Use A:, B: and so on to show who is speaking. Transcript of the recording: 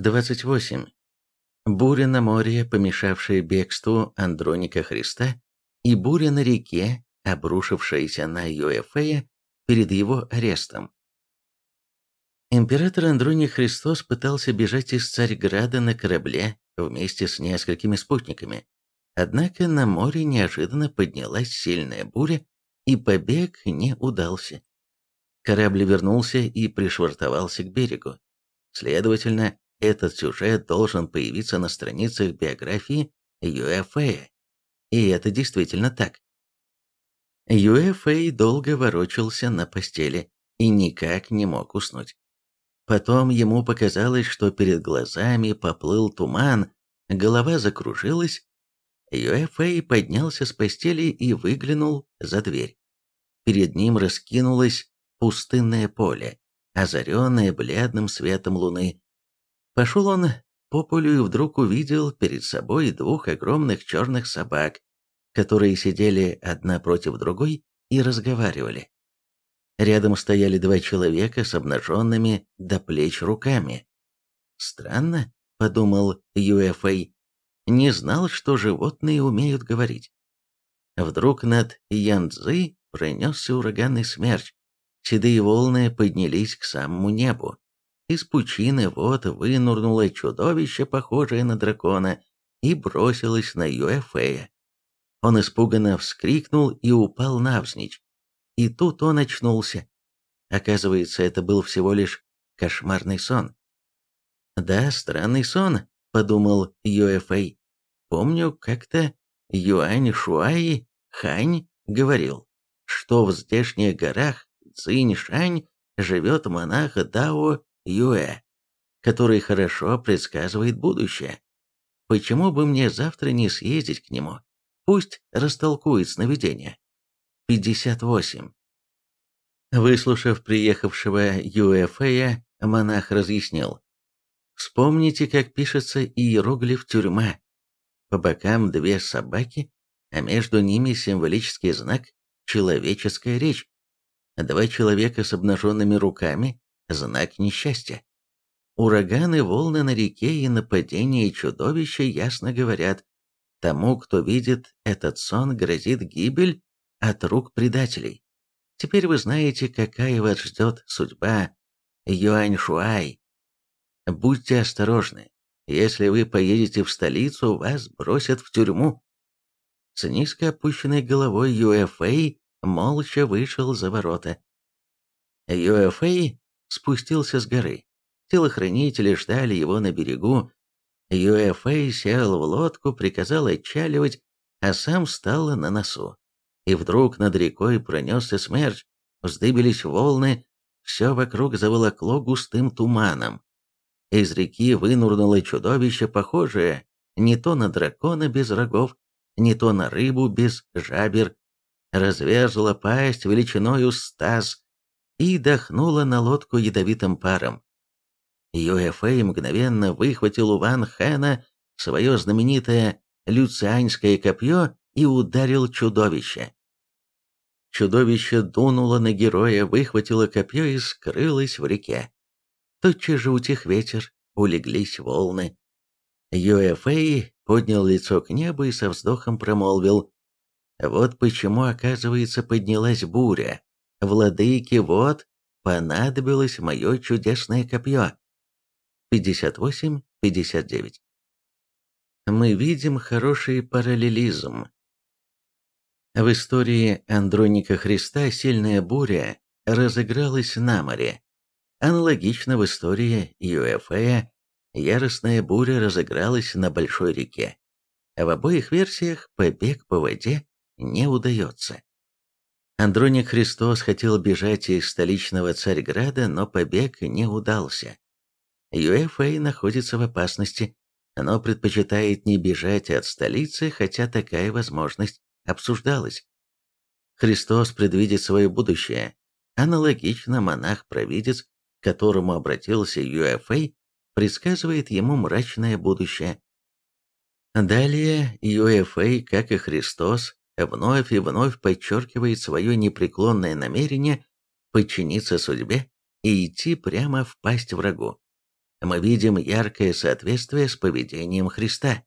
A: 28. Буря на море, помешавшая бегству Андроника Христа, и буря на реке, обрушившаяся на Юэфея перед его арестом. Император Андроний Христос пытался бежать из Царьграда на корабле вместе с несколькими спутниками. Однако на море неожиданно поднялась сильная буря, и побег не удался. Корабль вернулся и пришвартовался к берегу. Следовательно, этот сюжет должен появиться на страницах биографии Юэфэя. И это действительно так. Юэфэй долго ворочался на постели и никак не мог уснуть. Потом ему показалось, что перед глазами поплыл туман, голова закружилась. Юэфэй поднялся с постели и выглянул за дверь. Перед ним раскинулось пустынное поле, озаренное бледным светом луны. Пошел он по полю и вдруг увидел перед собой двух огромных черных собак, которые сидели одна против другой и разговаривали. Рядом стояли два человека с обнаженными до плеч руками. «Странно», — подумал Юэфэй, — «не знал, что животные умеют говорить». Вдруг над Янцзы пронесся ураганный смерч. Седые волны поднялись к самому небу. Из пучины вот вынурнуло чудовище, похожее на дракона, и бросилось на Юэфея. Он испуганно вскрикнул и упал навзничь. И тут он очнулся. Оказывается, это был всего лишь кошмарный сон. «Да, странный сон», — подумал Юэфэй. «Помню, как-то Юань Шуай Хань говорил, что в здешних горах Цинь-Шань живет монах Дао Юэ, который хорошо предсказывает будущее. Почему бы мне завтра не съездить к нему? Пусть растолкует сновидение. 58. Выслушав приехавшего Юэфэя, монах разъяснил. Вспомните, как пишется иероглиф «тюрьма». По бокам две собаки, а между ними символический знак «человеческая речь». Два человека с обнаженными руками – знак несчастья. Ураганы, волны на реке и нападения чудовища ясно говорят, тому, кто видит этот сон, грозит гибель от рук предателей. Теперь вы знаете, какая вас ждет судьба Юань Шуай. Будьте осторожны. Если вы поедете в столицу, вас бросят в тюрьму. С низко опущенной головой Юэфэй молча вышел за ворота. Юэфэй спустился с горы. Телохранители ждали его на берегу. Юэфэй сел в лодку, приказал отчаливать, а сам встал на носу и вдруг над рекой пронесся смерч, вздыбились волны, все вокруг заволокло густым туманом. Из реки вынурнуло чудовище, похожее не то на дракона без рогов, не то на рыбу без жабер, разверзла пасть величиною стаз и дохнула на лодку ядовитым паром. Юэфэй мгновенно выхватил у Ван Хэна свое знаменитое люцианское копье и ударил чудовище. Чудовище дунуло на героя, выхватило копье и скрылось в реке. Тотчас же утих ветер, улеглись волны. Юэфэй поднял лицо к небу и со вздохом промолвил. «Вот почему, оказывается, поднялась буря. Владыки, вот, понадобилось мое чудесное копье». 58-59 Мы видим хороший параллелизм в истории Андроника Христа сильная буря разыгралась на море. Аналогично в истории Юэфея яростная буря разыгралась на большой реке. В обоих версиях побег по воде не удается. Андроник Христос хотел бежать из столичного Царьграда, но побег не удался. Юэфэй находится в опасности, но предпочитает не бежать от столицы, хотя такая возможность обсуждалось. Христос предвидит свое будущее. Аналогично монах-провидец, к которому обратился Юэфэй, предсказывает ему мрачное будущее. Далее Юэфэй, как и Христос, вновь и вновь подчеркивает свое непреклонное намерение подчиниться судьбе и идти прямо в пасть врагу. мы видим яркое соответствие с поведением Христа.